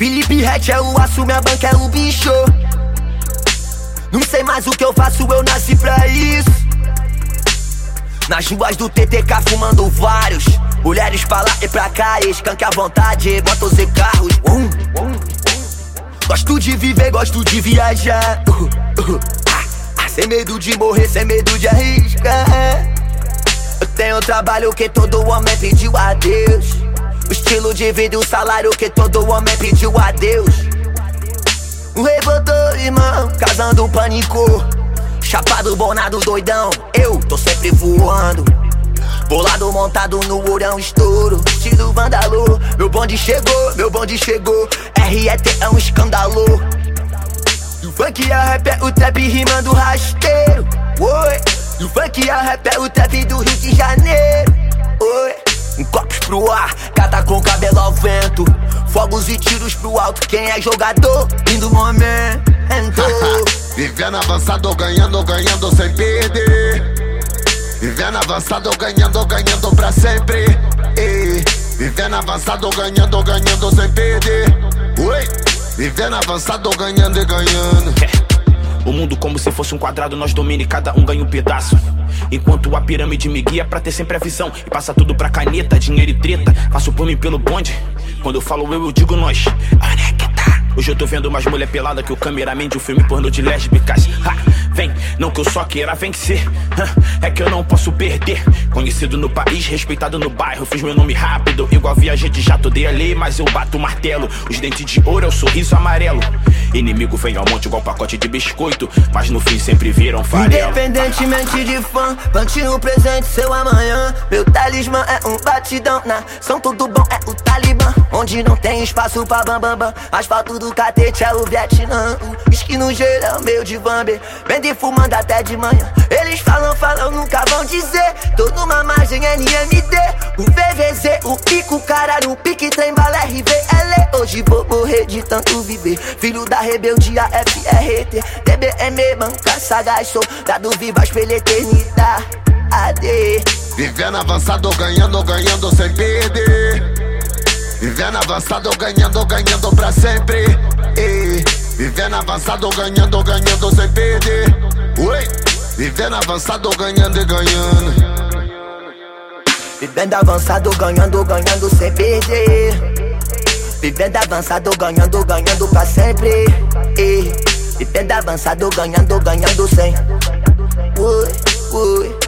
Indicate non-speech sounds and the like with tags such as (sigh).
Felipe Rett é o aço, minha banca é o bicho. Não sei mais o que eu faço, eu nasci pra isso. Nas ruas do TTK fumando vários. Mulheres pra lá e pra cá, escanque à vontade, motos e carros. Um, Gosto de viver, gosto de viajar. Uh, uh, ah, sem medo de morrer, sem medo de arriscar. Eu tenho trabalho que todo homem pediu a Deus. O estilo de vida e o salário que todo homem pediu a Deus. Revoltou, irmão, casando pânico. Chapado, bonado, doidão, eu tô sempre voando. Bolado montado no ourão estouro, estilo vandalô. Meu bonde chegou, meu bonde chegou. RET é um escândalo. E o funk é rap, é o trap rimando rasteiro. Oi. E o funk é rap, é o trap do Rio de Janeiro. Oi. Um copos pro ar, com cabelo ao vento. Fogos e tiros pro alto, quem é jogador? Indo momento. (laughs) Vivendo avançado, ganhando, ganhando sem perder. Vivendo avançado, ganhando, ganhando pra sempre. E, vivendo avançado, ganhando, ganhando sem perder. Ui, vivendo avançado, ganhando e ganhando. (laughs) O mundo como se fosse um quadrado, nós domina e cada um ganha um pedaço. Enquanto a pirâmide me guia pra ter sempre a visão E passa tudo pra caneta, dinheiro e treta Faço pelo bonde. Quando eu falo eu, eu digo nós. É que tá? Hoje eu tô vendo mais mulher pelada que o cameraman de um filme pornô de lésbicas. Ha, Vem, não que eu só queira vencer É que eu não posso perder. Conhecido no país, respeitado no bairro Fiz meu nome rápido, igual viajante de jato Dei a lei, mas eu bato o martelo. Os dentes de ouro é o sorriso amarelo. Inimigo vem ao monte igual pacote de biscoito Mas no fim sempre viram farelo. Independentemente de fã, plante o presente, seu amanhã. Meu talismã é um batidão na. São tudo bom, é o talibã Onde não tem espaço pra bambambam bam, bam. Asfalto do catete é o Vietnã. Whisky no geral, meu de Vamber Vende fumando até de manhã. Eles falam, falam, nunca vão dizer. Tô numa margem NMD O VVZ, o pico, cara no pique Trem bala RVL Hoje vou morrer de tanto viver. Filho da rebeldia FRT TBM, manca sagaz Sou dado vivas pela eternidade AD Vivendo avançado, ganhando, ganhando sem perder Vivendo avançado, ganhando, ganhando pra sempre. E, vivendo avançado, ganhando, ganhando sem perder. Ui, vivendo avançado, ganhando e ganhando. Vivendo avançado, ganhando, ganhando sem perder. Vivendo avançado, ganhando, ganhando pra sempre. E, vivendo avançado, ganhando, ganhando sem. Ui, ui,